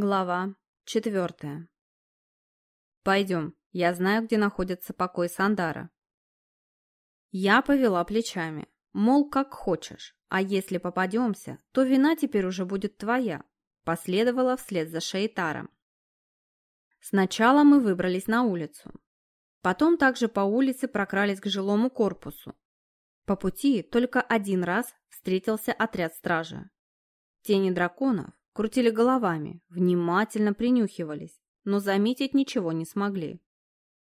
Глава четвертая. «Пойдем, я знаю, где находится покой Сандара». Я повела плечами, мол, как хочешь, а если попадемся, то вина теперь уже будет твоя, последовала вслед за Шейтаром. Сначала мы выбрались на улицу. Потом также по улице прокрались к жилому корпусу. По пути только один раз встретился отряд стражи. Тени драконов крутили головами, внимательно принюхивались, но заметить ничего не смогли.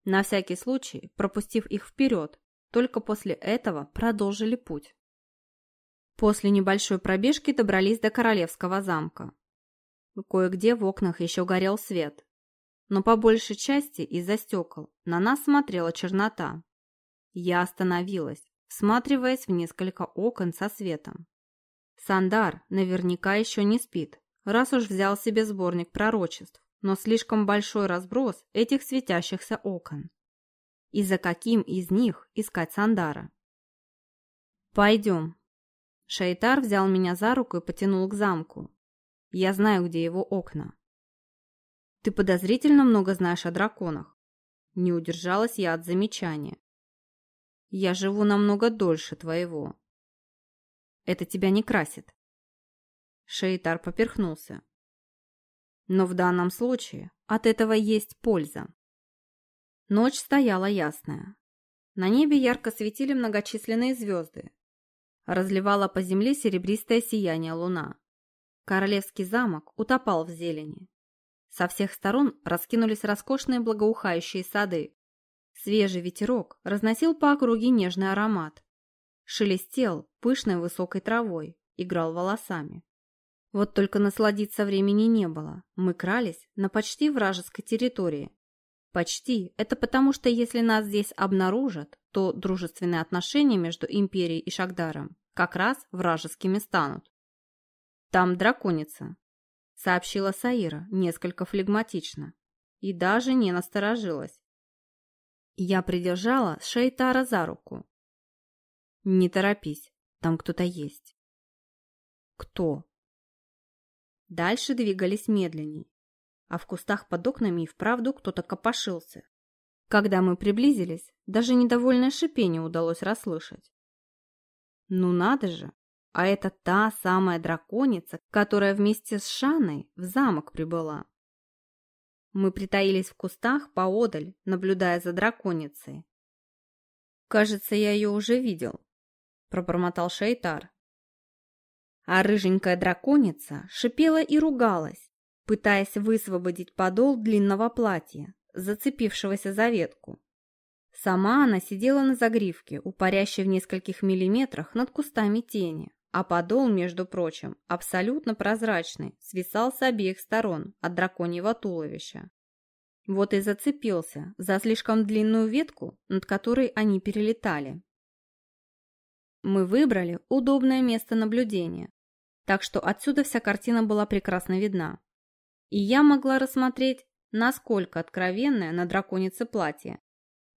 На всякий случай, пропустив их вперед, только после этого продолжили путь. После небольшой пробежки добрались до Королевского замка. Кое-где в окнах еще горел свет, но по большей части из-за стекол на нас смотрела чернота. Я остановилась, всматриваясь в несколько окон со светом. Сандар наверняка еще не спит, раз уж взял себе сборник пророчеств, но слишком большой разброс этих светящихся окон. И за каким из них искать Сандара? «Пойдем». Шайтар взял меня за руку и потянул к замку. Я знаю, где его окна. «Ты подозрительно много знаешь о драконах». Не удержалась я от замечания. «Я живу намного дольше твоего». «Это тебя не красит. Шейтар поперхнулся. Но в данном случае от этого есть польза. Ночь стояла ясная. На небе ярко светили многочисленные звезды. Разливала по земле серебристое сияние луна. Королевский замок утопал в зелени. Со всех сторон раскинулись роскошные благоухающие сады. Свежий ветерок разносил по округе нежный аромат. Шелестел пышной высокой травой, играл волосами. Вот только насладиться времени не было. Мы крались на почти вражеской территории. Почти. Это потому, что если нас здесь обнаружат, то дружественные отношения между Империей и Шагдаром как раз вражескими станут. Там драконица, сообщила Саира несколько флегматично и даже не насторожилась. Я придержала Шейтара за руку. Не торопись, там кто-то есть. Кто? Дальше двигались медленней, а в кустах под окнами и вправду кто-то копошился. Когда мы приблизились, даже недовольное шипение удалось расслышать. Ну надо же, а это та самая драконица, которая вместе с Шаной в замок прибыла. Мы притаились в кустах поодаль, наблюдая за драконицей. «Кажется, я ее уже видел», — пробормотал Шейтар, а рыженькая драконица шипела и ругалась, пытаясь высвободить подол длинного платья, зацепившегося за ветку. Сама она сидела на загривке, упарящей в нескольких миллиметрах над кустами тени, а подол, между прочим, абсолютно прозрачный, свисал с обеих сторон от драконьего туловища. Вот и зацепился за слишком длинную ветку, над которой они перелетали. Мы выбрали удобное место наблюдения, так что отсюда вся картина была прекрасно видна. И я могла рассмотреть, насколько откровенное на драконице платье.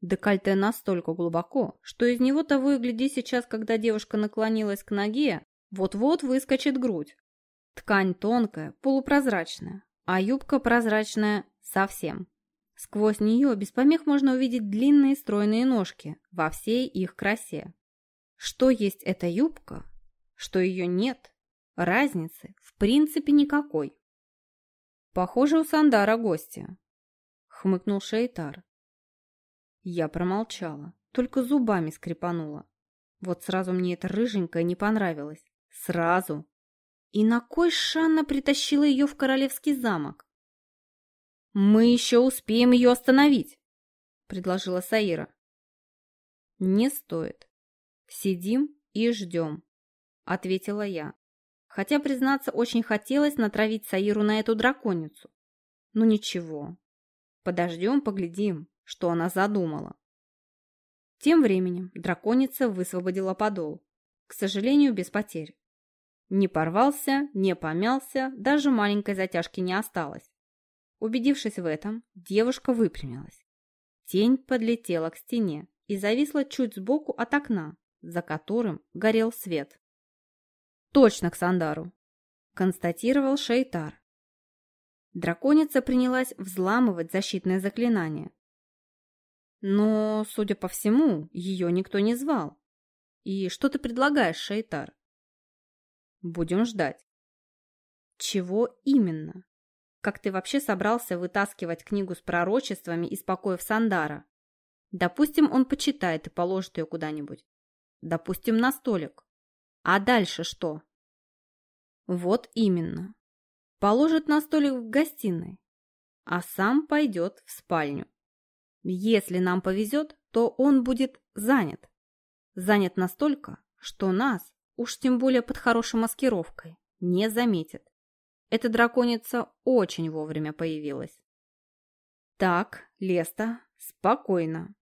Декольте настолько глубоко, что из него того и гляди сейчас, когда девушка наклонилась к ноге, вот-вот выскочит грудь. Ткань тонкая, полупрозрачная, а юбка прозрачная совсем. Сквозь нее без помех можно увидеть длинные стройные ножки во всей их красе. Что есть эта юбка, что ее нет, Разницы в принципе никакой. Похоже, у Сандара гости. Хмыкнул Шейтар. Я промолчала, только зубами скрипанула. Вот сразу мне эта рыженькая не понравилась. Сразу. И на кой Шанна притащила ее в королевский замок? «Мы еще успеем ее остановить», — предложила Саира. «Не стоит. Сидим и ждем», — ответила я. Хотя, признаться, очень хотелось натравить Саиру на эту драконицу. Ну ничего. Подождем, поглядим, что она задумала. Тем временем драконица высвободила подол. К сожалению, без потерь. Не порвался, не помялся, даже маленькой затяжки не осталось. Убедившись в этом, девушка выпрямилась. Тень подлетела к стене и зависла чуть сбоку от окна, за которым горел свет. Точно к Сандару, констатировал Шейтар. Драконица принялась взламывать защитное заклинание. Но, судя по всему, ее никто не звал. И что ты предлагаешь, Шейтар? Будем ждать. Чего именно? Как ты вообще собрался вытаскивать книгу с пророчествами из покоев Сандара? Допустим, он почитает и положит ее куда-нибудь. Допустим, на столик. А дальше что? Вот именно. Положит на столик в гостиной, а сам пойдет в спальню. Если нам повезет, то он будет занят. Занят настолько, что нас, уж тем более под хорошей маскировкой, не заметит. Эта драконица очень вовремя появилась. Так, Леста, спокойно.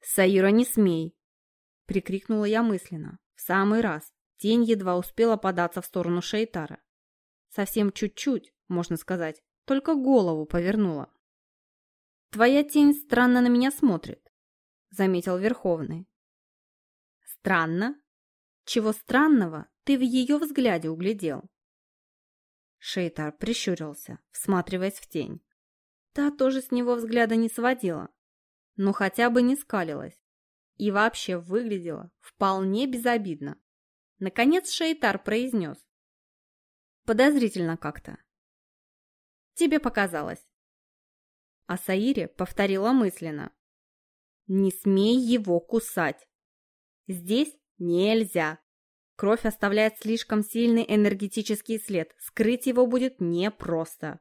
Саира, не смей! Прикрикнула я мысленно. В самый раз. Тень едва успела податься в сторону Шейтара. Совсем чуть-чуть, можно сказать, только голову повернула. «Твоя тень странно на меня смотрит», — заметил Верховный. «Странно? Чего странного ты в ее взгляде углядел?» Шейтар прищурился, всматриваясь в тень. Та тоже с него взгляда не сводила, но хотя бы не скалилась и вообще выглядела вполне безобидно. Наконец Шейтар произнес. Подозрительно как-то. Тебе показалось. А Саире повторила мысленно. Не смей его кусать. Здесь нельзя. Кровь оставляет слишком сильный энергетический след. Скрыть его будет непросто.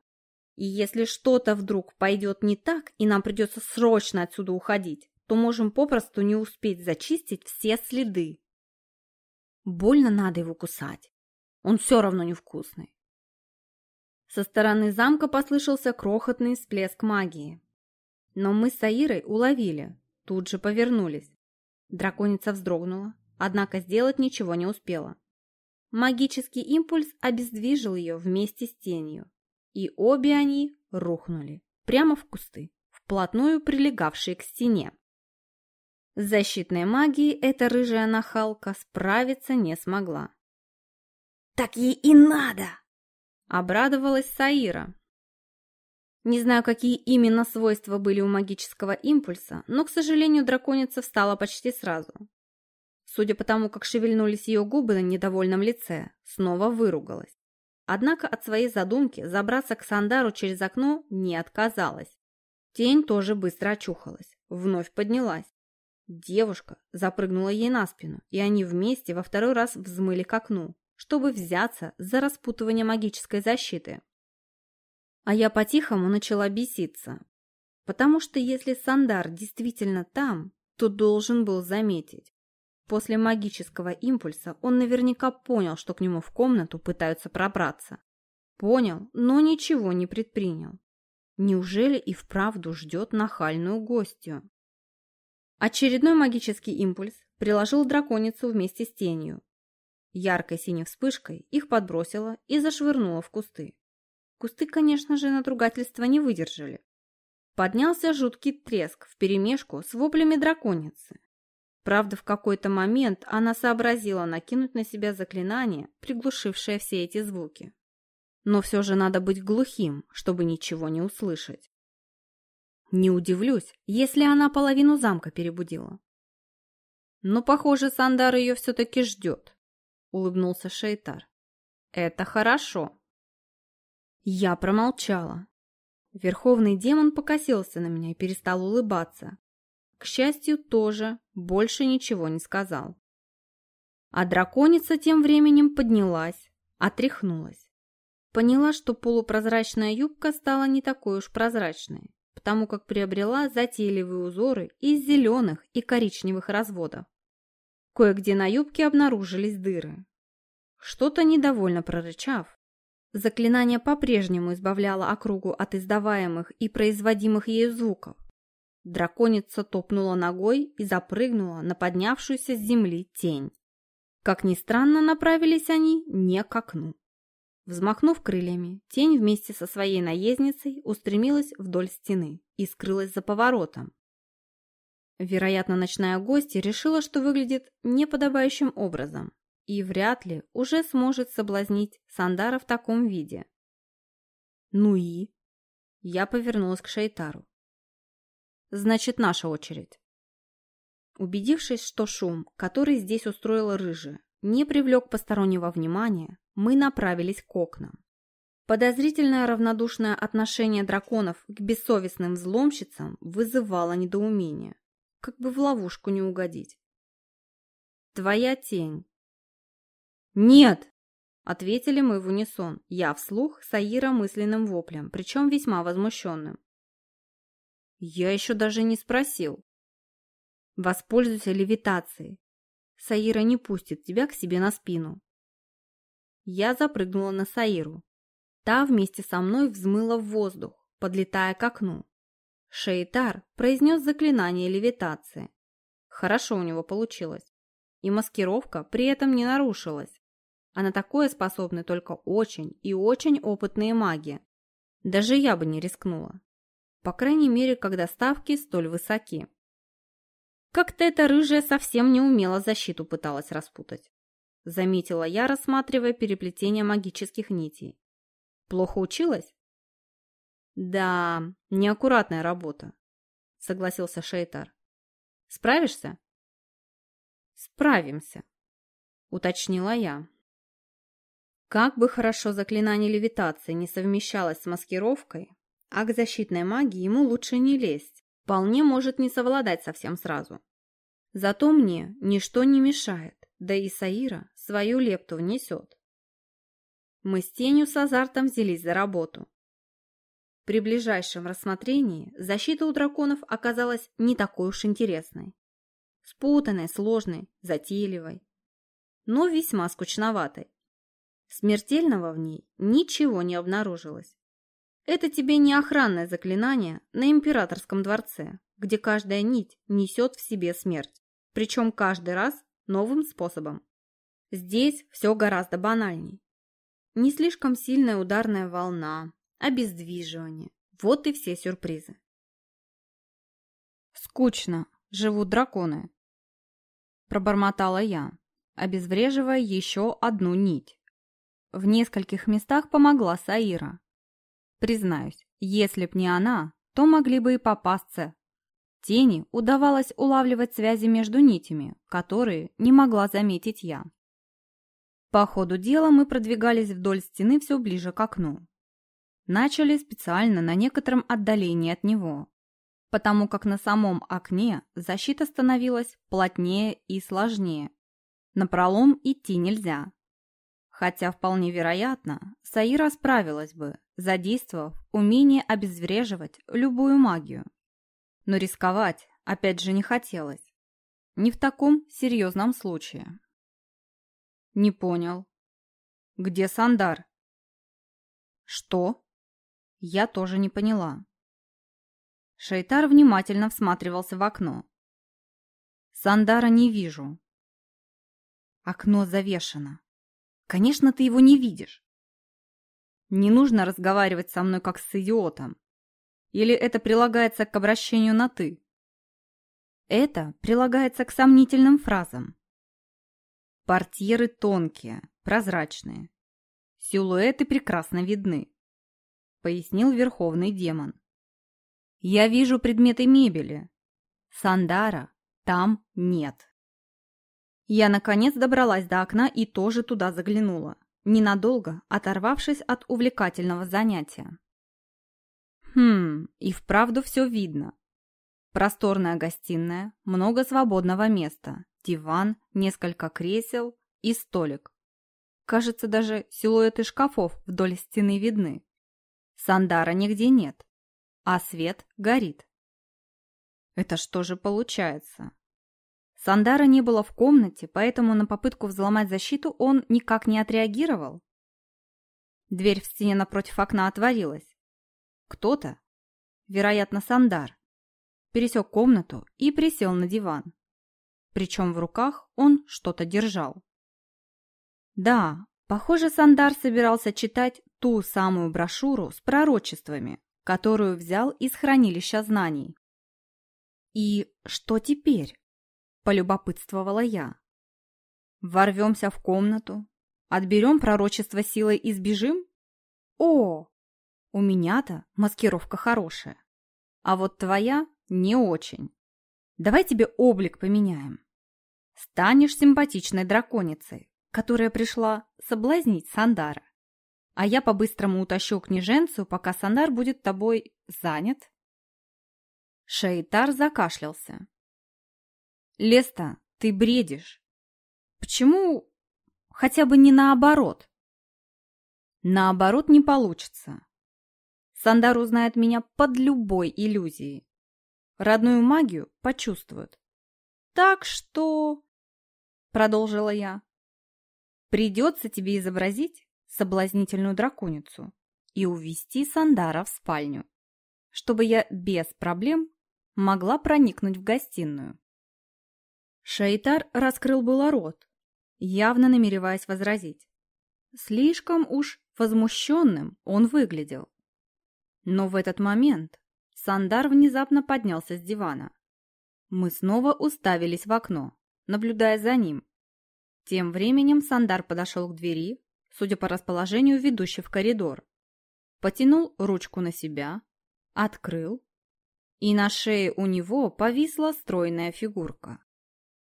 И если что-то вдруг пойдет не так, и нам придется срочно отсюда уходить, то можем попросту не успеть зачистить все следы. Больно надо его кусать. Он все равно невкусный. Со стороны замка послышался крохотный всплеск магии. Но мы с Аирой уловили, тут же повернулись. Драконица вздрогнула, однако сделать ничего не успела. Магический импульс обездвижил ее вместе с тенью, и обе они рухнули прямо в кусты, вплотную прилегавшие к стене. С защитной магией эта рыжая нахалка справиться не смогла. «Так ей и надо!» — обрадовалась Саира. Не знаю, какие именно свойства были у магического импульса, но, к сожалению, драконица встала почти сразу. Судя по тому, как шевельнулись ее губы на недовольном лице, снова выругалась. Однако от своей задумки забраться к Сандару через окно не отказалась. Тень тоже быстро очухалась, вновь поднялась. Девушка запрыгнула ей на спину, и они вместе во второй раз взмыли к окну, чтобы взяться за распутывание магической защиты. А я по-тихому начала беситься, потому что если Сандар действительно там, то должен был заметить. После магического импульса он наверняка понял, что к нему в комнату пытаются пробраться. Понял, но ничего не предпринял. Неужели и вправду ждет нахальную гостью? Очередной магический импульс приложил драконицу вместе с тенью. Яркой синей вспышкой их подбросило и зашвырнуло в кусты. Кусты, конечно же, надругательства не выдержали. Поднялся жуткий треск вперемешку с воплями драконицы. Правда, в какой-то момент она сообразила накинуть на себя заклинание, приглушившее все эти звуки. Но все же надо быть глухим, чтобы ничего не услышать. Не удивлюсь, если она половину замка перебудила. Но, похоже, Сандар ее все-таки ждет, улыбнулся Шейтар. Это хорошо. Я промолчала. Верховный демон покосился на меня и перестал улыбаться, к счастью, тоже больше ничего не сказал. А драконица тем временем поднялась, отряхнулась. Поняла, что полупрозрачная юбка стала не такой уж прозрачной, потому как приобрела затейливые узоры из зеленых и коричневых разводов. Кое-где на юбке обнаружились дыры. Что-то недовольно прорычав, заклинание по-прежнему избавляло округу от издаваемых и производимых ею звуков, Драконица топнула ногой и запрыгнула на поднявшуюся с земли тень. Как ни странно, направились они не к окну. Взмахнув крыльями, тень вместе со своей наездницей устремилась вдоль стены и скрылась за поворотом. Вероятно, ночная гостья решила, что выглядит неподобающим образом и вряд ли уже сможет соблазнить Сандара в таком виде. Ну и? Я повернулась к Шейтару. Значит, наша очередь. Убедившись, что шум, который здесь устроила рыжая, не привлек постороннего внимания, мы направились к окнам. Подозрительное равнодушное отношение драконов к бессовестным взломщицам вызывало недоумение. Как бы в ловушку не угодить. «Твоя тень». «Нет!» — ответили мы в унисон. Я вслух, Саира мысленным воплем, причем весьма возмущенным. «Я еще даже не спросил». «Воспользуйся левитацией. Саира не пустит тебя к себе на спину». Я запрыгнула на Саиру. Та вместе со мной взмыла в воздух, подлетая к окну. Шейтар произнес заклинание левитации. Хорошо у него получилось. И маскировка при этом не нарушилась. А на такое способны только очень и очень опытные маги. Даже я бы не рискнула. По крайней мере, когда ставки столь высоки. Как-то эта рыжая совсем не умела защиту пыталась распутать. Заметила я, рассматривая переплетение магических нитей. Плохо училась? Да, неаккуратная работа, согласился Шейтар. Справишься? Справимся, уточнила я. Как бы хорошо заклинание левитации не совмещалось с маскировкой, а к защитной магии ему лучше не лезть. Вполне может не совладать совсем сразу. Зато мне ничто не мешает, да и Саира свою лепту внесет. Мы с тенью с азартом взялись за работу. При ближайшем рассмотрении защита у драконов оказалась не такой уж интересной. Спутанной, сложной, затейливой, но весьма скучноватой. Смертельного в ней ничего не обнаружилось. Это тебе не охранное заклинание на императорском дворце, где каждая нить несет в себе смерть, причем каждый раз новым способом. Здесь все гораздо банальней. Не слишком сильная ударная волна, обездвиживание. Вот и все сюрпризы. Скучно. Живут драконы. Пробормотала я, обезвреживая еще одну нить. В нескольких местах помогла Саира. Признаюсь, если б не она, то могли бы и попасться. Тени удавалось улавливать связи между нитями, которые не могла заметить я. По ходу дела мы продвигались вдоль стены все ближе к окну. Начали специально на некотором отдалении от него, потому как на самом окне защита становилась плотнее и сложнее. На пролом идти нельзя. Хотя вполне вероятно, Саира справилась бы, задействовав умение обезвреживать любую магию. Но рисковать опять же не хотелось. Не в таком серьезном случае. Не понял. Где Сандар? Что? Я тоже не поняла. Шейтар внимательно всматривался в окно. Сандара не вижу. Окно завешено. Конечно, ты его не видишь. Не нужно разговаривать со мной как с идиотом. Или это прилагается к обращению на «ты»? Это прилагается к сомнительным фразам. Портьеры тонкие, прозрачные. Силуэты прекрасно видны, пояснил верховный демон. Я вижу предметы мебели. Сандара там нет. Я, наконец, добралась до окна и тоже туда заглянула, ненадолго оторвавшись от увлекательного занятия. Хм, и вправду все видно. Просторная гостиная, много свободного места, диван, несколько кресел и столик. Кажется, даже силуэты шкафов вдоль стены видны. Сандара нигде нет, а свет горит. Это что же получается? Сандара не было в комнате, поэтому на попытку взломать защиту он никак не отреагировал. Дверь в стене напротив окна отворилась. Кто-то, вероятно, Сандар, пересек комнату и присел на диван причем в руках он что-то держал. Да, похоже, Сандар собирался читать ту самую брошюру с пророчествами, которую взял из хранилища знаний. «И что теперь?» – полюбопытствовала я. «Ворвемся в комнату, отберем пророчество силой и сбежим? О, У меня-то маскировка хорошая. А вот твоя не очень. Давай тебе облик поменяем. Станешь симпатичной драконицей, которая пришла соблазнить Сандара. А я по-быстрому утащу княженцу, пока Сандар будет тобой занят. Шейтар закашлялся. Леста, ты бредишь. Почему хотя бы не наоборот? Наоборот не получится. Сандар узнает меня под любой иллюзией. Родную магию почувствует. Так что... Продолжила я. Придется тебе изобразить соблазнительную драконицу и увести Сандара в спальню, чтобы я без проблем могла проникнуть в гостиную. Шейтар раскрыл было рот, явно намереваясь возразить. Слишком уж возмущенным он выглядел. Но в этот момент Сандар внезапно поднялся с дивана. Мы снова уставились в окно, наблюдая за ним. Тем временем Сандар подошел к двери, судя по расположению, ведущей в коридор. Потянул ручку на себя, открыл, и на шее у него повисла стройная фигурка.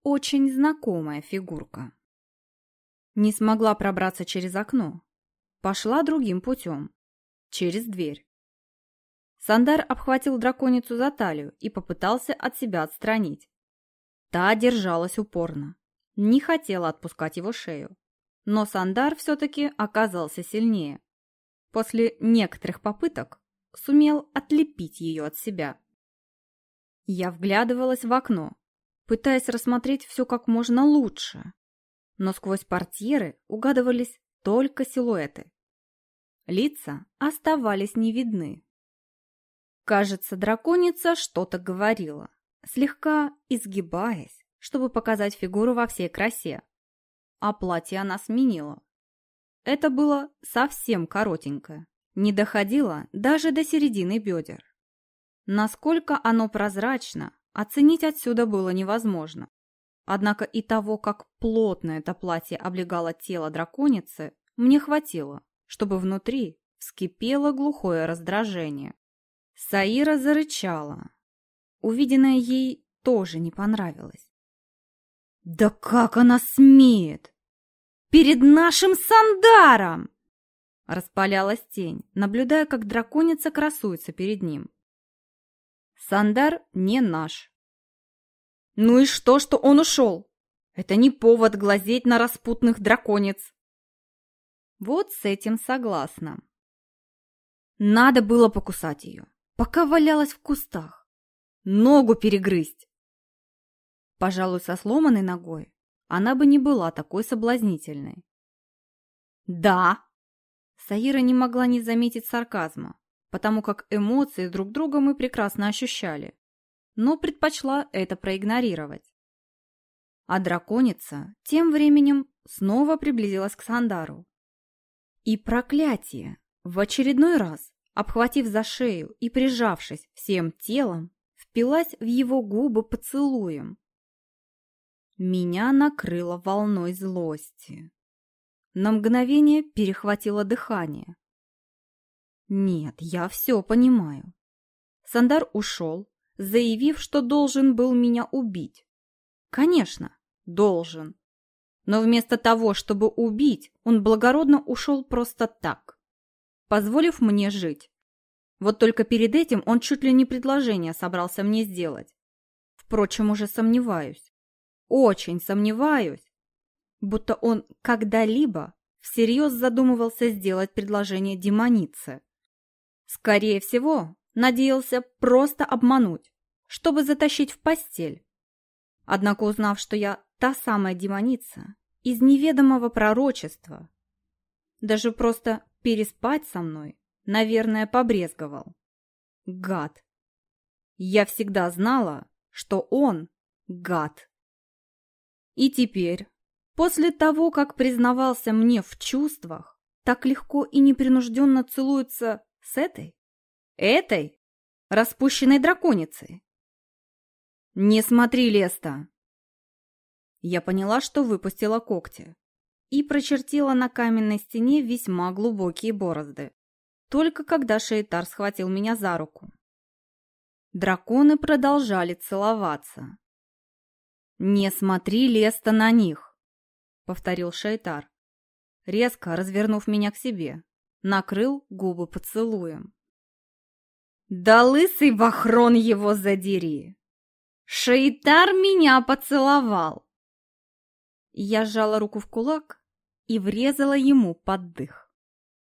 Очень знакомая фигурка. Не смогла пробраться через окно. Пошла другим путем. Через дверь. Сандар обхватил драконицу за талию и попытался от себя отстранить. Та держалась упорно. Не хотела отпускать его шею. Но Сандар все-таки оказался сильнее. После некоторых попыток сумел отлепить ее от себя. Я вглядывалась в окно, пытаясь рассмотреть все как можно лучше. Но сквозь портьеры угадывались только силуэты. Лица оставались не видны. Кажется, драконица что-то говорила, слегка изгибаясь, чтобы показать фигуру во всей красе. А платье она сменила. Это было совсем коротенькое, не доходило даже до середины бедер. Насколько оно прозрачно, оценить отсюда было невозможно. Однако и того, как плотно это платье облегало тело драконицы, мне хватило, чтобы внутри вскипело глухое раздражение. Саира зарычала. Увиденное ей тоже не понравилось. «Да как она смеет! Перед нашим Сандаром!» Распалялась тень, наблюдая, как драконица красуется перед ним. Сандар не наш. Ну и что, что он ушел? Это не повод глазеть на распутных драконец. Вот с этим согласна. Надо было покусать ее, пока валялась в кустах. Ногу перегрызть. Пожалуй, со сломанной ногой она бы не была такой соблазнительной. Да. Саира не могла не заметить сарказма потому как эмоции друг друга мы прекрасно ощущали, но предпочла это проигнорировать. А драконица тем временем снова приблизилась к Сандару. И проклятие! В очередной раз, обхватив за шею и прижавшись всем телом, впилась в его губы поцелуем. Меня накрыло волной злости. На мгновение перехватило дыхание, нет, я все понимаю. Сандар ушел, заявив, что должен был меня убить. Конечно, должен. Но вместо того, чтобы убить, он благородно ушел просто так, позволив мне жить. Вот только перед этим он чуть ли не предложение собрался мне сделать. Впрочем, уже сомневаюсь. Очень сомневаюсь, будто он когда-либо всерьез задумывался сделать предложение демонице. Скорее всего, надеялся просто обмануть, чтобы затащить в постель. Однако, узнав, что я та самая демоница из неведомого пророчества, даже просто переспать со мной, наверное, побрезговал. Гад! Я всегда знала, что он гад. И теперь, после того, как признавался мне в чувствах, так легко и непринужденно целуется с этой? Этой? Распущенной драконицей? Не смотри, Леста! Я поняла, что выпустила когти и прочертила на каменной стене весьма глубокие борозды. только когда Шейтар схватил меня за руку. Драконы продолжали целоваться. «Не смотри, Леста, на них!» — повторил Шейтар, резко развернув меня к себе, накрыл губы поцелуем. «Да лысый вахрон его задери! Шейтар меня поцеловал!» Я сжала руку в кулак и врезала ему под дых.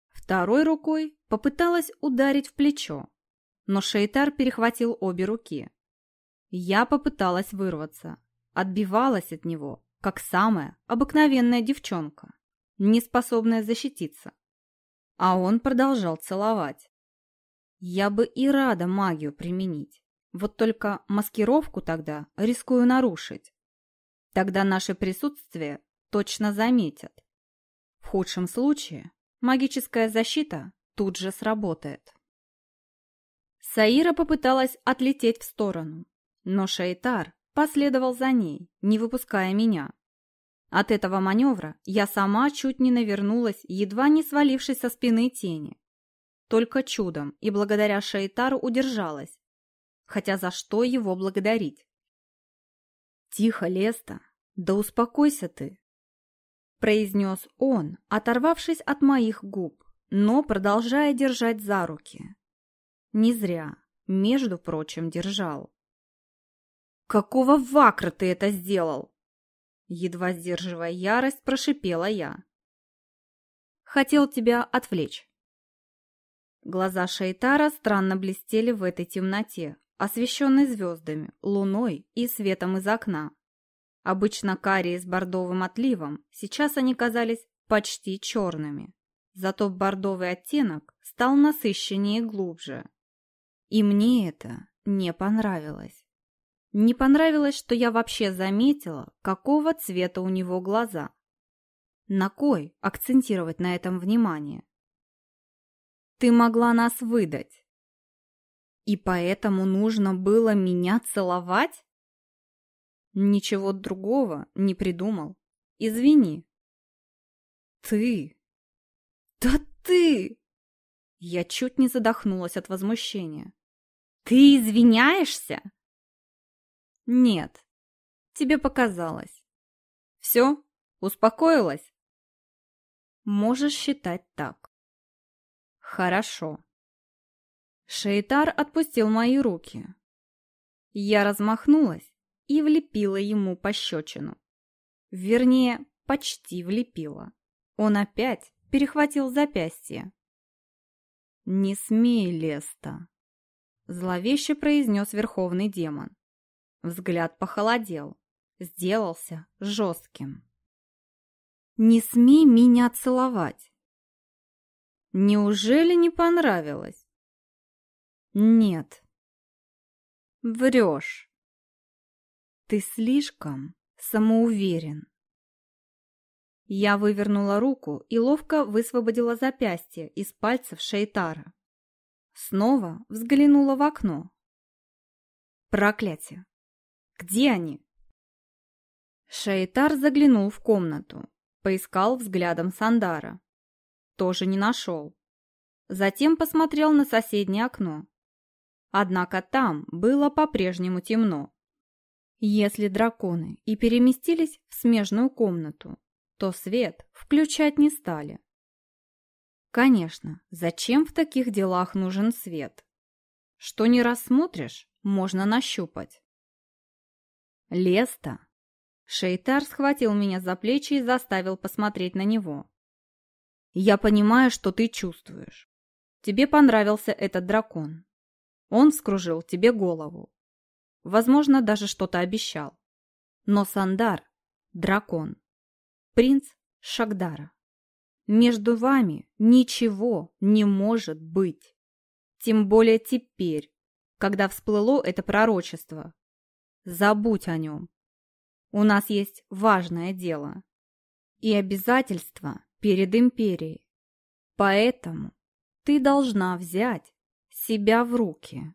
Второй рукой попыталась ударить в плечо, но Шейтар перехватил обе руки. Я попыталась вырваться, отбивалась от него, как самая обыкновенная девчонка, не способная защититься. А он продолжал целовать. Я бы и рада магию применить, вот только маскировку тогда рискую нарушить. Тогда наше присутствие точно заметят. В худшем случае магическая защита тут же сработает. Саира попыталась отлететь в сторону, но Шейтар последовал за ней, не выпуская меня. От этого маневра я сама чуть не навернулась, едва не свалившись со спины тени. Только чудом и благодаря Шейтару удержалась. Хотя за что его благодарить? «Тихо, Леста, да успокойся ты!» произнес он, оторвавшись от моих губ, но продолжая держать за руки. Не зря, между прочим, держал. «Какого вакра ты это сделал?» Едва сдерживая ярость, прошипела я. «Хотел тебя отвлечь». Глаза Шейтара странно блестели в этой темноте, освещенной звездами, луной и светом из окна. Обычно карие с бордовым отливом, сейчас они казались почти черными. Зато бордовый оттенок стал насыщеннее и глубже. И мне это не понравилось. Не понравилось, что я вообще заметила, какого цвета у него глаза. На кой акцентировать на этом внимание? Ты могла нас выдать. И поэтому нужно было меня целовать? Ничего другого не придумал. Извини. Ты! Да ты! Я чуть не задохнулась от возмущения. Ты извиняешься? Нет, тебе показалось. Все, успокоилась? Можешь считать так. Хорошо. Шейтар отпустил мои руки. Я размахнулась и влепила ему пощечину. Вернее, почти влепила. Он опять перехватил запястье. «Не смей, Леста!» Зловеще произнес верховный демон. Взгляд похолодел, сделался жестким. «Не смей меня целовать!» «Неужели не понравилось?» «Нет». «Врешь!» «Ты слишком самоуверен!» Я вывернула руку и ловко высвободила запястье из пальцев Шейтара. Снова взглянула в окно. Проклятие! Где они? Шейтар заглянул в комнату, поискал взглядом Сандара. Тоже не нашел. Затем посмотрел на соседнее окно. Однако там было по-прежнему темно. Если драконы и переместились в смежную комнату, то свет включать не стали. Конечно, зачем в таких делах нужен свет? Что не рассмотришь, можно нащупать. Леста. Шейтар схватил меня за плечи и заставил посмотреть на него. Я понимаю, что ты чувствуешь. Тебе понравился этот дракон. Он скружил тебе голову. Возможно, даже что-то обещал. Но Сандар – дракон. Принц Шагдара. Между вами ничего не может быть. Тем более теперь, когда всплыло это пророчество. Забудь о нем. У нас есть важное дело и обязательства перед империей. Поэтому ты должна взять себя в руки.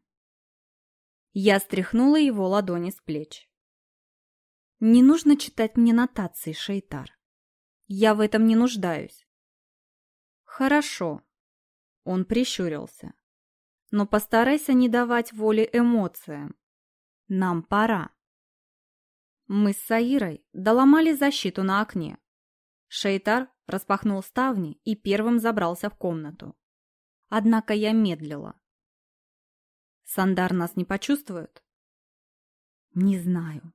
Я стряхнула его ладони с плеч. Не нужно читать мне нотации, Шейтар. Я в этом не нуждаюсь. Хорошо. Он прищурился. Но постарайся не давать воли эмоциям. Нам пора. Мы с Саирой доломали защиту на окне. Шейтар распахнул ставни и первым забрался в комнату. Однако я медлила. Сандар нас не почувствует? Не знаю.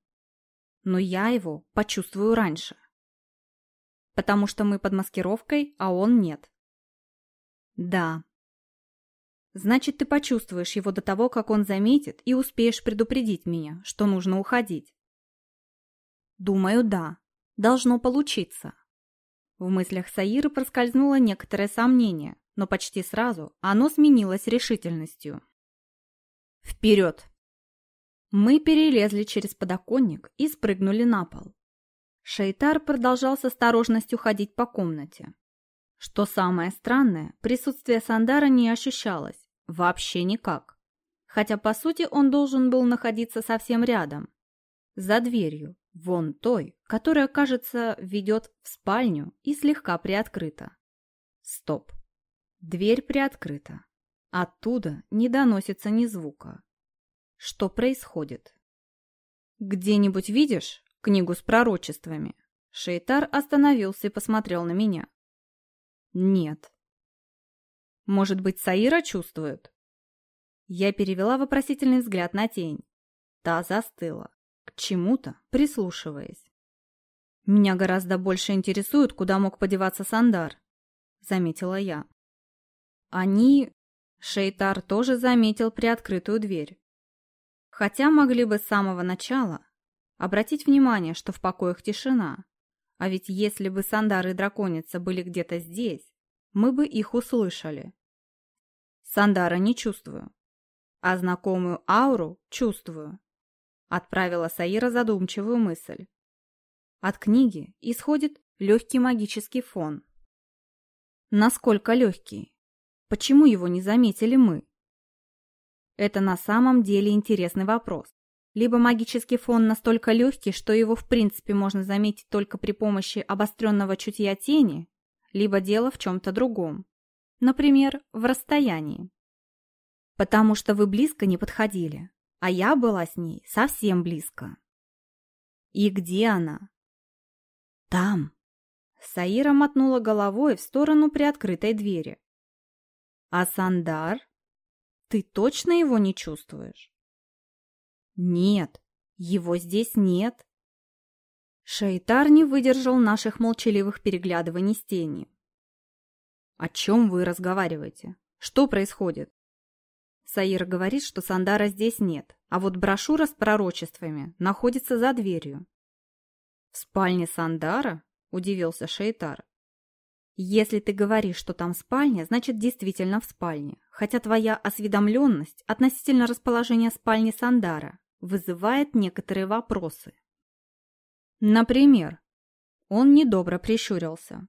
Но я его почувствую раньше. Потому что мы под маскировкой, а он нет. Да. Значит, ты почувствуешь его до того, как он заметит, и успеешь предупредить меня, что нужно уходить. Думаю, да. Должно получиться. В мыслях Саиры проскользнуло некоторое сомнение, но почти сразу оно сменилось решительностью. Вперед! Мы перелезли через подоконник и спрыгнули на пол. Шейтар продолжал с осторожностью ходить по комнате. Что самое странное, присутствие Сандара не ощущалось. Вообще никак. Хотя, по сути, он должен был находиться совсем рядом. За дверью, вон той, которая, кажется, ведет в спальню и слегка приоткрыта. Стоп. Дверь приоткрыта. Оттуда не доносится ни звука. Что происходит? «Где-нибудь видишь книгу с пророчествами?» Шейтар остановился и посмотрел на меня. «Нет». «Может быть, Саира чувствует?» Я перевела вопросительный взгляд на тень. Та застыла, к чему-то прислушиваясь. «Меня гораздо больше интересует, куда мог подеваться Сандар», — заметила я. Они... Шейтар тоже заметил приоткрытую дверь. Хотя могли бы с самого начала обратить внимание, что в покоях тишина. А ведь если бы Сандар и Драконица были где-то здесь, мы бы их услышали. Сандара не чувствую, а знакомую ауру чувствую. Отправила Саира задумчивую мысль. От книги исходит легкий магический фон. Насколько легкий? Почему его не заметили мы? Это на самом деле интересный вопрос. Либо магический фон настолько легкий, что его в принципе можно заметить только при помощи обостренного чутья тени, либо дело в чем-то другом. Например, в расстоянии. Потому что вы близко не подходили, а я была с ней совсем близко. И где она? Там. Саира мотнула головой в сторону приоткрытой двери. А Сандар? Ты точно его не чувствуешь? Нет, его здесь нет. Шейтар не выдержал наших молчаливых переглядываний с тени. О чем вы разговариваете? Что происходит? Саир говорит, что Сандара здесь нет, а вот брошюра с пророчествами находится за дверью. В спальне Сандара? Удивился Шейтар. Если ты говоришь, что там спальня, значит действительно в спальне, хотя твоя осведомленность относительно расположения спальни Сандара вызывает некоторые вопросы. Например, он недобро прищурился.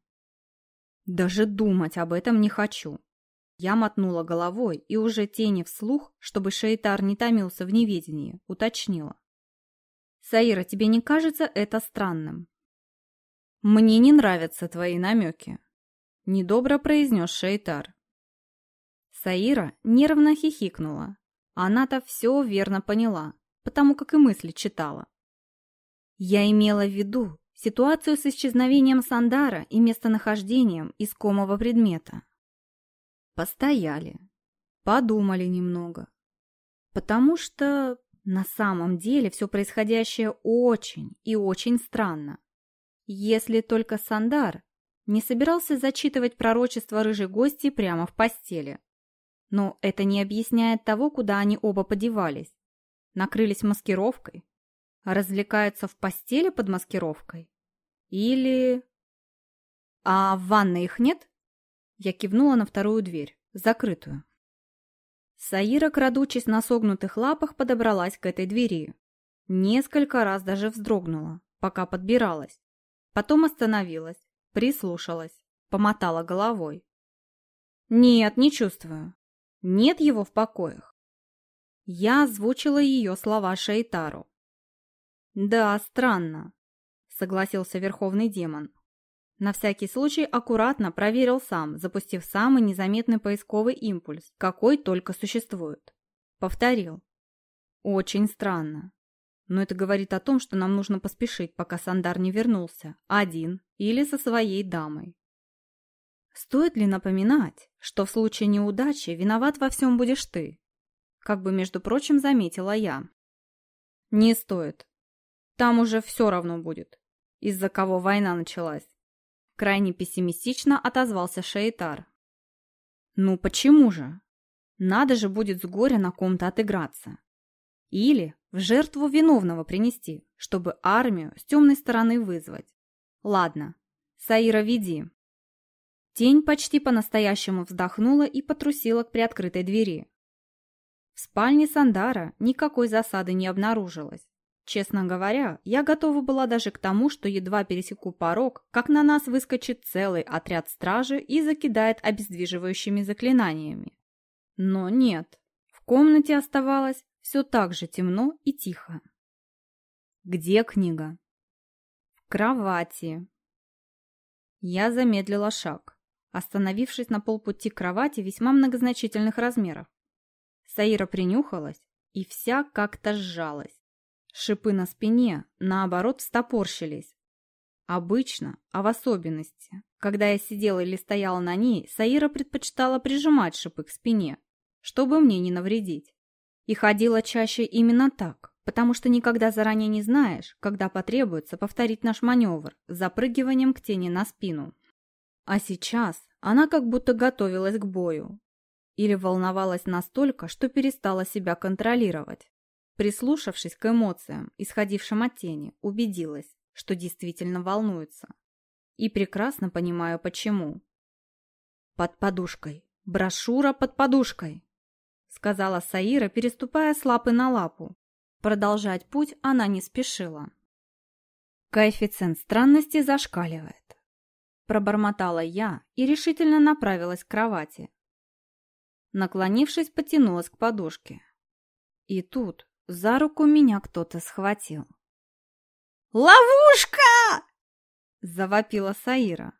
Даже думать об этом не хочу. Я мотнула головой и уже тени вслух, чтобы Шейтар не томился в неведении, уточнила. «Саира, тебе не кажется это странным?» «Мне не нравятся твои намеки», Недобро произнес Шейтар. Саира нервно хихикнула. Она-то все верно поняла, потому как и мысли читала. Я имела в виду ситуацию с исчезновением Сандара и местонахождением искомого предмета. Постояли, подумали немного. Потому что на самом деле все происходящее очень и очень странно. Если только Сандар не собирался зачитывать пророчество рыжей гости прямо в постели. Но это не объясняет того, куда они оба подевались. Накрылись маскировкой? Развлекаются в постели под маскировкой? Или... А в ванной их нет? Я кивнула на вторую дверь, закрытую. Саира, крадучись на согнутых лапах, подобралась к этой двери. Несколько раз даже вздрогнула, пока подбиралась. Потом остановилась, Прислушалась, помотала головой. Нет, не чувствую. Нет его в покоях. Я озвучила ее слова Шейтару. Да, странно, согласился верховный демон. На всякий случай аккуратно проверил сам, запустив самый незаметный поисковый импульс, какой только существует. Повторил. Очень странно. Но это говорит о том, что нам нужно поспешить, пока Сандар не вернулся, один или со своей дамой. Стоит ли напоминать, что в случае неудачи виноват во всем будешь ты? Как бы, между прочим, заметила я. Не стоит. Там уже все равно будет, из-за кого война началась. Крайне пессимистично отозвался Шейтар. Ну почему же? Надо же будет с горя на ком-то отыграться. Или в жертву виновного принести, чтобы армию с темной стороны вызвать. Ладно, Саира, веди. Тень почти по-настоящему вздохнула и потрусила к приоткрытой двери. В спальне Сандара никакой засады не обнаружилось. Честно говоря, я готова была даже к тому, что едва пересеку порог, как на нас выскочит целый отряд стражи и закидает обездвиживающими заклинаниями. Но нет, в комнате оставалось все так же темно и тихо. «Где книга?» «В кровати». Я замедлила шаг, остановившись на полпути к кровати весьма многозначительных размеров. Саира принюхалась и вся как-то сжалась. Шипы на спине, наоборот, стопорщились. Обычно, а в особенности, когда я сидела или стояла на ней, Саира предпочитала прижимать шипы к спине, чтобы мне не навредить. И ходила чаще именно так, потому что никогда заранее не знаешь, когда потребуется повторить наш маневр с запрыгиванием к тени на спину. А сейчас она как будто готовилась к бою. Или волновалась настолько, что перестала себя контролировать. Прислушавшись к эмоциям, исходившим от тени, убедилась, что действительно волнуется. И прекрасно понимаю, почему. «Под подушкой! Брошюра под подушкой!» сказала Саира, переступая с лапы на лапу. Продолжать путь она не спешила. Коэффициент странности зашкаливает. Пробормотала я и решительно направилась к кровати. Наклонившись, потянулась к подушке. И тут за руку меня кто-то схватил. «Ловушка!» — завопила Саира.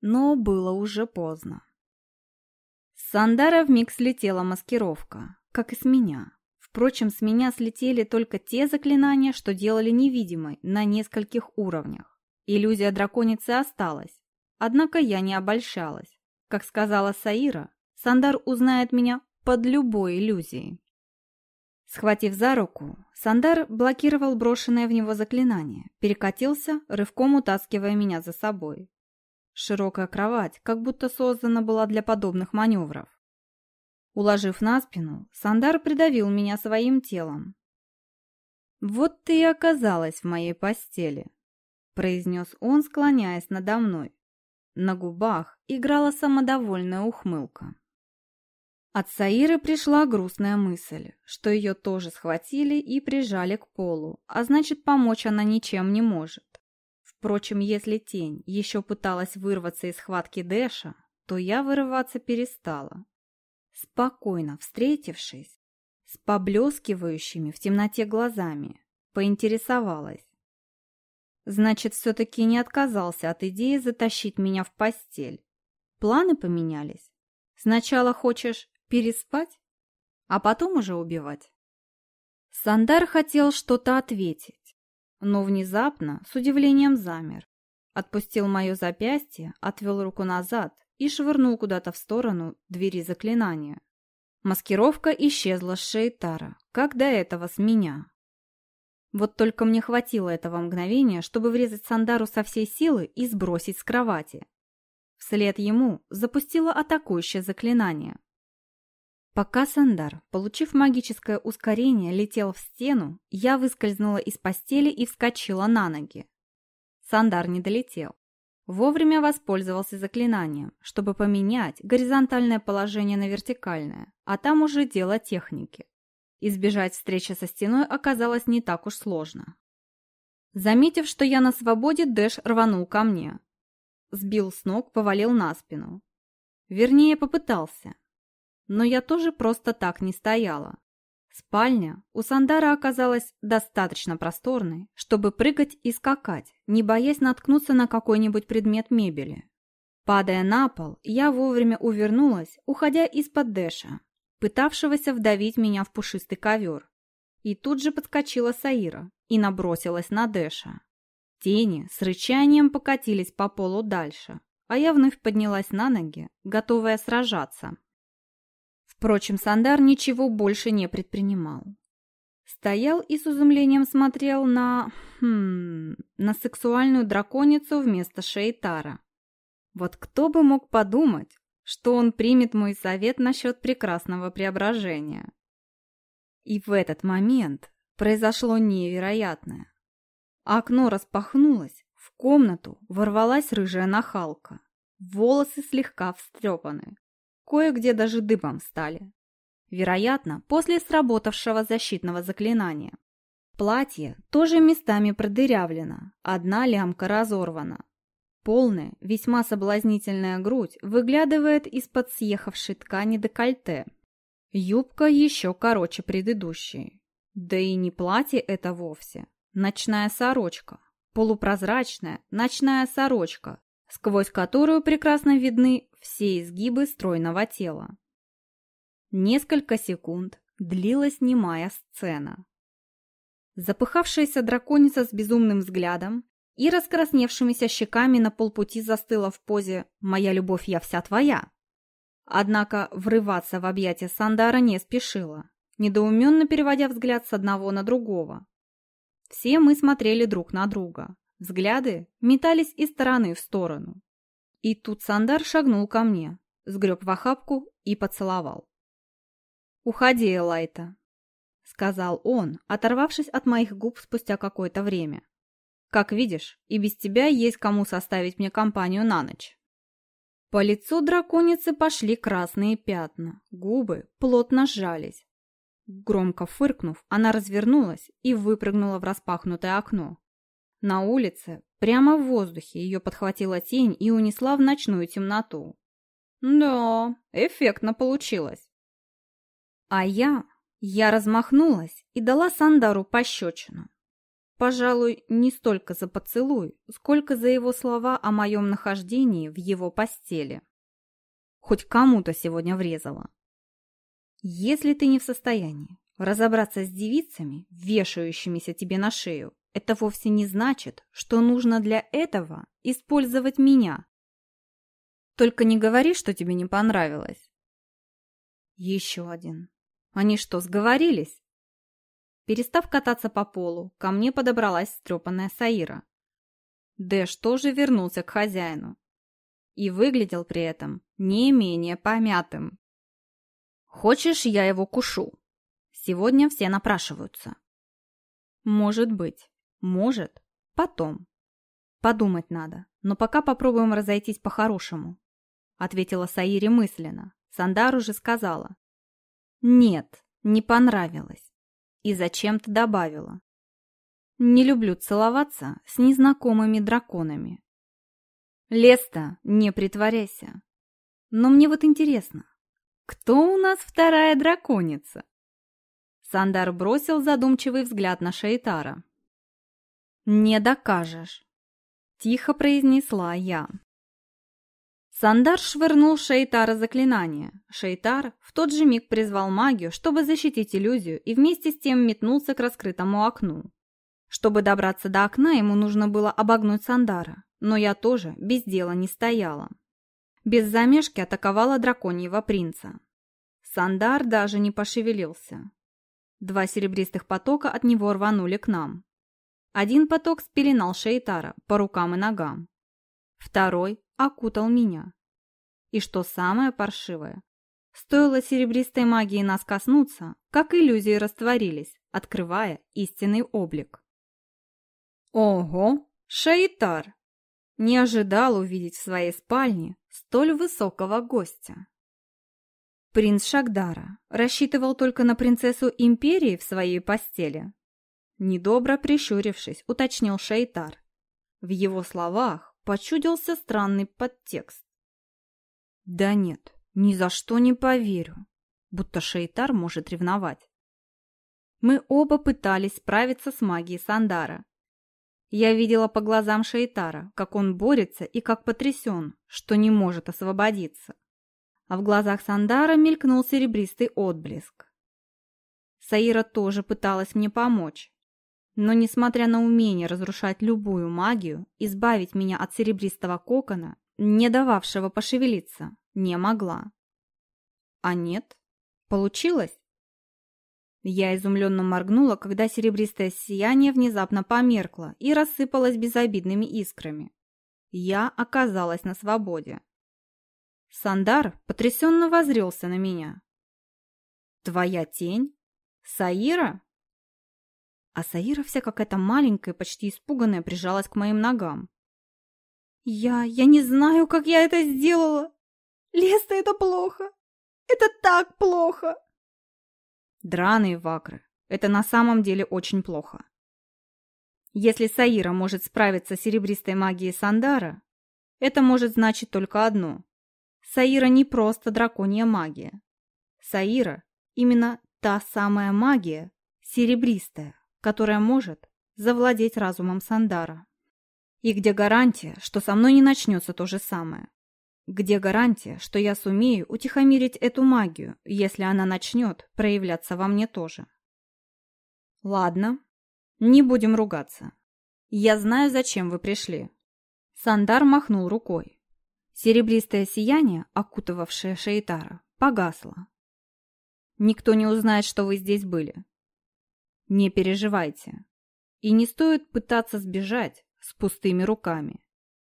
Но было уже поздно. С Сандара вмиг слетела маскировка, как и с меня. Впрочем, с меня слетели только те заклинания, что делали невидимой на нескольких уровнях. Иллюзия драконицы осталась, однако я не обольщалась. Как сказала Саира, Сандар узнает меня под любой иллюзией. Схватив за руку, Сандар блокировал брошенное в него заклинание, перекатился, рывком утаскивая меня за собой. Широкая кровать как будто создана была для подобных маневров. Уложив на спину, Сандар придавил меня своим телом. «Вот ты и оказалась в моей постели», — произнес он, склоняясь надо мной. На губах играла самодовольная ухмылка. От Саиры пришла грустная мысль, что ее тоже схватили и прижали к полу, а значит, помочь она ничем не может. Впрочем, если тень еще пыталась вырваться из схватки Дэша, то я вырываться перестала. Спокойно встретившись, с поблескивающими в темноте глазами, поинтересовалась. Значит, все-таки не отказался от идеи затащить меня в постель. Планы поменялись. Сначала хочешь Переспать? А потом уже убивать? Сандар хотел что-то ответить, но внезапно с удивлением замер. Отпустил мое запястье, отвел руку назад и швырнул куда-то в сторону двери заклинания. Маскировка исчезла с Шейтара, как до этого с меня. Вот только мне хватило этого мгновения, чтобы врезать Сандару со всей силы и сбросить с кровати. Вслед ему запустила атакующее заклинание. Пока Сандар, получив магическое ускорение, летел в стену, я выскользнула из постели и вскочила на ноги. Сандар не долетел. Вовремя воспользовался заклинанием, чтобы поменять горизонтальное положение на вертикальное, а там уже дело техники. Избежать встречи со стеной оказалось не так уж сложно. Заметив, что я на свободе, Дэш рванул ко мне. Сбил с ног, повалил на спину. Вернее, попытался, но я тоже просто так не стояла. Спальня у Сандара оказалась достаточно просторной, чтобы прыгать и скакать, не боясь наткнуться на какой-нибудь предмет мебели. Падая на пол, я вовремя увернулась, уходя из-под Дэша, пытавшегося вдавить меня в пушистый ковер. И тут же подскочила Саира и набросилась на Дэша. Тени с рычанием покатились по полу дальше, а я вновь поднялась на ноги, готовая сражаться. Впрочем, Сандар ничего больше не предпринимал. Стоял и с изумлением смотрел на... Хм, на сексуальную драконицу вместо Шейтара. Вот кто бы мог подумать, что он примет мой совет насчет прекрасного преображения. И в этот момент произошло невероятное. Окно распахнулось, в комнату ворвалась рыжая нахалка. Волосы слегка встрепаны, кое-где даже дыбом стали. Вероятно, после сработавшего защитного заклинания. Платье тоже местами продырявлено, одна лямка разорвана. Полная, весьма соблазнительная грудь выглядывает из-под съехавшей ткани декольте. Юбка еще короче предыдущей. Да и не платье это вовсе. Ночная сорочка. Полупрозрачная ночная сорочка, сквозь которую прекрасно видны все изгибы стройного тела. Несколько секунд длилась немая сцена. Запыхавшаяся драконица с безумным взглядом и раскрасневшимися щеками на полпути застыла в позе «Моя любовь, я вся твоя». Однако врываться в объятия Сандара не спешила, недоуменно переводя взгляд с одного на другого. Все мы смотрели друг на друга, Взгляды метались из стороны в сторону. И тут Сандар шагнул ко мне, сгреб в охапку и поцеловал. «Уходи, Элайта», — сказал он, оторвавшись от моих губ спустя какое-то время. «Как видишь, и без тебя есть кому составить мне компанию на ночь». По лицу драконицы пошли красные пятна, губы плотно сжались. Громко фыркнув, она развернулась и выпрыгнула в распахнутое окно. На улице, прямо в воздухе, ее подхватила тень и унесла в ночную темноту. Да, эффектно получилось. А я... Я размахнулась и дала Сандару пощечину. Пожалуй, не столько за поцелуй, сколько за его слова о моем нахождении в его постели. Хоть кому-то сегодня врезала. Если ты не в состоянии разобраться с девицами, вешающимися тебе на шею, это вовсе не значит, что нужно для этого использовать меня. Только не говори, что тебе не понравилось. Еще один. Они что, сговорились? Перестав кататься по полу, ко мне подобралась стрепанная Саира. Дэш тоже вернулся к хозяину. И выглядел при этом не менее помятым. «Хочешь, я его кушу?» Сегодня все напрашиваются. Может быть. Может. Потом. Подумать надо. Но пока попробуем разойтись по-хорошему. Ответила Саире мысленно. Сандар уже сказала. Нет, не понравилось. И зачем-то добавила. Не люблю целоваться с незнакомыми драконами. Леста, не притворяйся. Но мне вот интересно, кто у нас вторая драконица? Сандар бросил задумчивый взгляд на Шейтара. «Не докажешь», — тихо произнесла я. Сандар швырнул Шейтара заклинание. Шейтар в тот же миг призвал магию, чтобы защитить иллюзию, и вместе с тем метнулся к раскрытому окну. Чтобы добраться до окна, ему нужно было обогнуть Сандара, но я тоже без дела не стояла. Без замешки атаковала драконьего принца. Сандар даже не пошевелился. Два серебристых потока от него рванули к нам. Один поток спеленал Шейтара по рукам и ногам. Второй окутал меня. И что самое паршивое, стоило серебристой магии нас коснуться, как иллюзии растворились, открывая истинный облик. Ого, Шейтар! Не ожидал увидеть в своей спальне столь высокого гостя. Принц Шагдара рассчитывал только на принцессу империи в своей постели. Недобро прищурившись, уточнил Шейтар. В его словах почудился странный подтекст. Да нет, ни за что не поверю, будто Шейтар может ревновать. Мы оба пытались справиться с магией Сандара. Я видела по глазам Шейтара, как он борется и как потрясен, что не может освободиться. А в глазах Сандара мелькнул серебристый отблеск. Саира тоже пыталась мне помочь. Но, несмотря на умение разрушать любую магию, избавить меня от серебристого кокона, не дававшего пошевелиться, не могла. А нет, получилось. Я изумленно моргнула, когда серебристое сияние внезапно померкло и рассыпалось безобидными искрами. Я оказалась на свободе. Сандар потрясенно возрелся на меня. «Твоя тень? Саира?» А Саира вся какая-то маленькая, почти испуганная, прижалась к моим ногам. «Я... я не знаю, как я это сделала! Леста, это плохо! Это так плохо!» Драные вакры. Это на самом деле очень плохо. Если Саира может справиться с серебристой магией Сандара, это может значить только одно. Саира не просто драконья магия. Саира – именно та самая магия, серебристая, которая может завладеть разумом Сандара. И где гарантия, что со мной не начнется то же самое? Где гарантия, что я сумею утихомирить эту магию, если она начнет проявляться во мне тоже? Ладно, не будем ругаться. Я знаю, зачем вы пришли. Сандар махнул рукой. Серебристое сияние, окутывавшее Шейтара, погасло. Никто не узнает, что вы здесь были. Не переживайте. И не стоит пытаться сбежать с пустыми руками.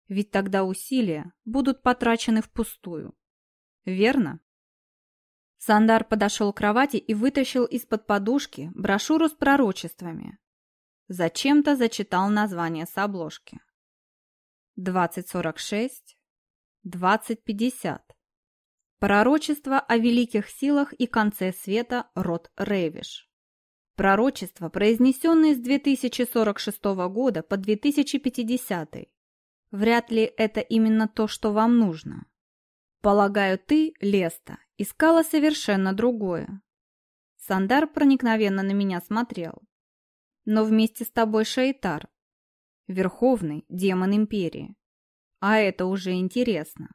Ведь тогда усилия будут потрачены впустую. Верно? Сандар подошел к кровати и вытащил из-под подушки брошюру с пророчествами. Зачем-то зачитал название с обложки. 2046, 2050. Пророчество о великих силах и конце света род Рейвиш. Пророчества, произнесенные с 2046 года по 2050. Вряд ли это именно то, что вам нужно. Полагаю, ты, Леста, искала совершенно другое. Сандар проникновенно на меня смотрел. Но вместе с тобой Шейтар, верховный демон Империи. А это уже интересно.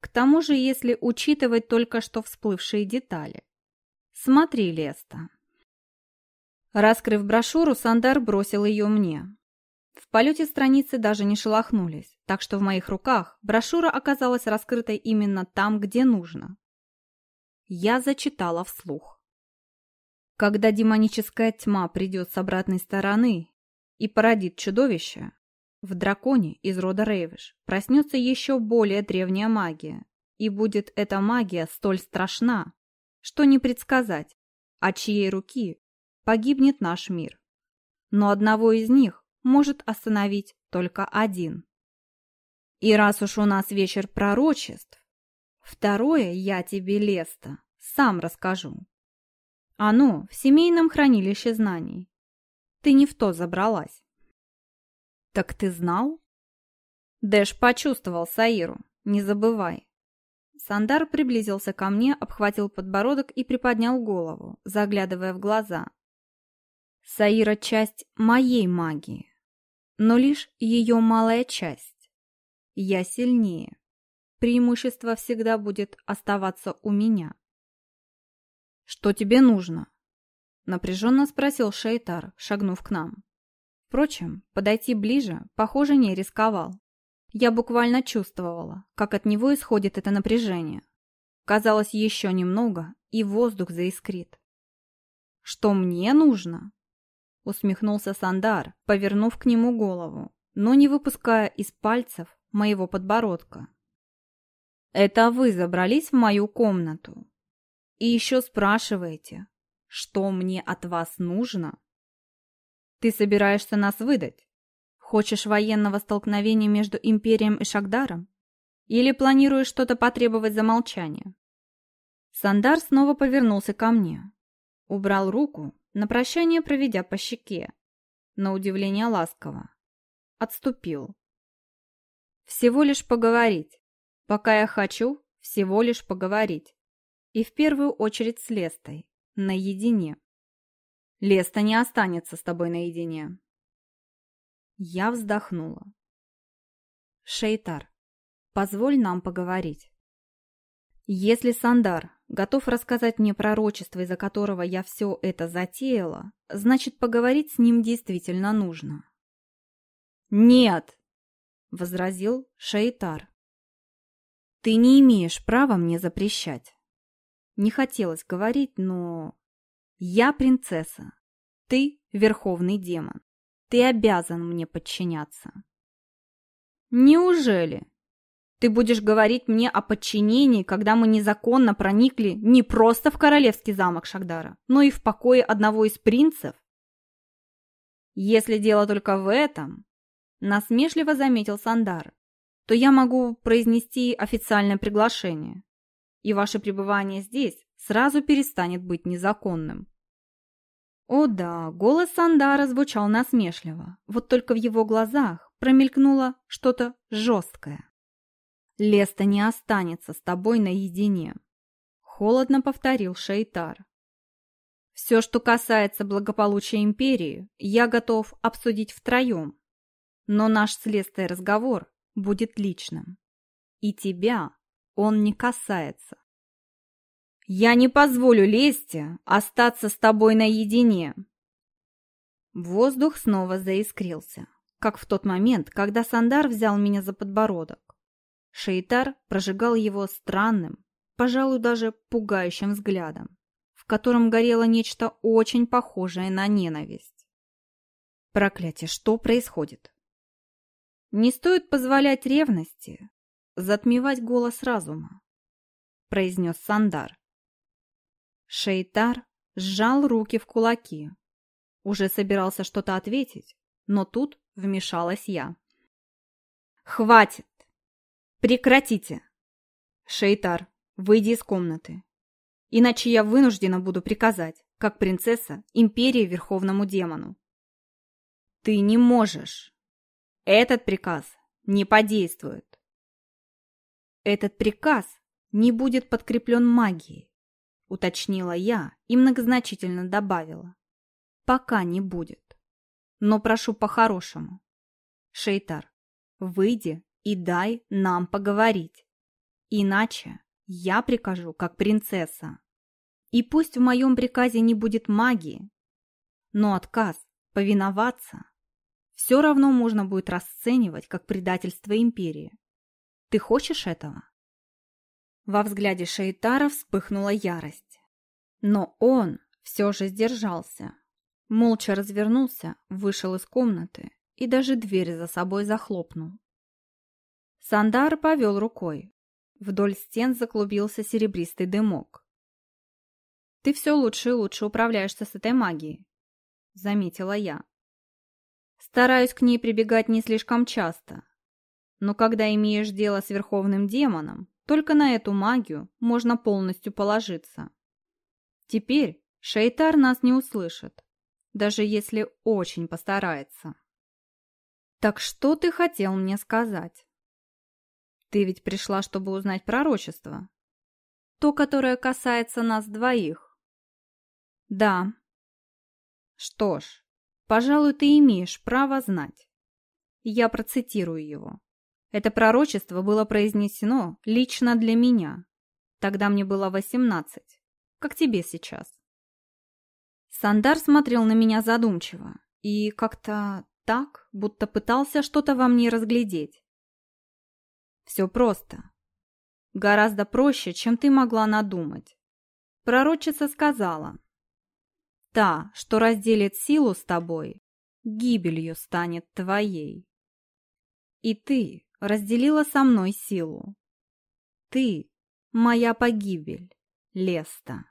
К тому же, если учитывать только что всплывшие детали. Смотри, Леста. Раскрыв брошюру, Сандар бросил ее мне. В полете страницы даже не шелохнулись, так что в моих руках брошюра оказалась раскрытой именно там, где нужно. Я зачитала вслух. Когда демоническая тьма придет с обратной стороны и породит чудовище, в драконе из рода Рейвиш проснется еще более древняя магия, и будет эта магия столь страшна, что не предсказать, от чьей руки погибнет наш мир. Но одного из них может остановить только один. И раз уж у нас вечер пророчеств, второе я тебе, Леста, сам расскажу. Оно в семейном хранилище знаний. Ты не в то забралась. Так ты знал? Дэш почувствовал Саиру, не забывай. Сандар приблизился ко мне, обхватил подбородок и приподнял голову, заглядывая в глаза. Саира — часть моей магии но лишь ее малая часть. Я сильнее. Преимущество всегда будет оставаться у меня. «Что тебе нужно?» Напряженно спросил Шейтар, шагнув к нам. Впрочем, подойти ближе, похоже, не рисковал. Я буквально чувствовала, как от него исходит это напряжение. Казалось, еще немного, и воздух заискрит. «Что мне нужно?» Усмехнулся Сандар, повернув к нему голову, но не выпуская из пальцев моего подбородка. «Это вы забрались в мою комнату и еще спрашиваете, что мне от вас нужно? Ты собираешься нас выдать? Хочешь военного столкновения между Империем и Шагдаром? Или планируешь что-то потребовать за молчание?» Сандар снова повернулся ко мне, убрал руку на прощание проведя по щеке, на удивление ласково. Отступил. Всего лишь поговорить. Пока я хочу, всего лишь поговорить. И в первую очередь с Лестой, наедине. Леста не останется с тобой наедине. Я вздохнула. Шейтар, позволь нам поговорить. Если Сандар готов рассказать мне пророчество, из-за которого я все это затеяла, значит, поговорить с ним действительно нужно. «Нет!» — возразил Шейтар. «Ты не имеешь права мне запрещать». Не хотелось говорить, но... Я принцесса. Ты верховный демон. Ты обязан мне подчиняться. Неужели? Ты будешь говорить мне о подчинении, когда мы незаконно проникли не просто в королевский замок Шагдара, но и в покое одного из принцев? Если дело только в этом, насмешливо заметил Сандар, то я могу произнести официальное приглашение, и ваше пребывание здесь сразу перестанет быть незаконным. О да, голос Сандара звучал насмешливо, вот только в его глазах промелькнуло что-то жесткое. «Леста не останется с тобой наедине», — холодно повторил Шейтар. «Все, что касается благополучия Империи, я готов обсудить втроем, но наш с разговор будет личным, и тебя он не касается». Я не позволю Лесте остаться с тобой наедине. Воздух снова заискрился, как в тот момент, когда Сандар взял меня за подбородок. Шейтар прожигал его странным, пожалуй, даже пугающим взглядом, в котором горело нечто очень похожее на ненависть. Проклятие, что происходит? Не стоит позволять ревности затмевать голос разума, произнес Сандар. Шейтар сжал руки в кулаки. Уже собирался что-то ответить, но тут вмешалась я. «Хватит! Прекратите! Шейтар, выйди из комнаты, иначе я вынуждена буду приказать, как принцесса, империи Верховному Демону. Ты не можешь. Этот приказ не подействует. Этот приказ не будет подкреплен магией уточнила я и многозначительно добавила. Пока не будет. Но прошу по-хорошему. Шейтар, выйди и дай нам поговорить. Иначе я прикажу, как принцесса. И пусть в моем приказе не будет магии, но отказ повиноваться все равно можно будет расценивать как предательство империи. Ты хочешь этого? Во взгляде Шейтара вспыхнула ярость. Но он все же сдержался. Молча развернулся, вышел из комнаты и даже дверь за собой захлопнул. Сандар повел рукой. Вдоль стен заклубился серебристый дымок. «Ты все лучше и лучше управляешься с этой магией», — заметила я. «Стараюсь к ней прибегать не слишком часто, но когда имеешь дело с верховным демоном, только на эту магию можно полностью положиться. Теперь Шейтар нас не услышит, даже если очень постарается. Так что ты хотел мне сказать? Ты ведь пришла, чтобы узнать пророчество. То, которое касается нас двоих. Да. Что ж, пожалуй, ты имеешь право знать. Я процитирую его. Это пророчество было произнесено лично для меня. Тогда мне было восемнадцать, как тебе сейчас. Сандар смотрел на меня задумчиво и как-то так, будто пытался что-то во мне разглядеть. Все просто. Гораздо проще, чем ты могла надумать. Пророчица сказала. Та, что разделит силу с тобой, гибелью станет твоей. И ты разделила со мной силу. Ты — моя погибель, Леста.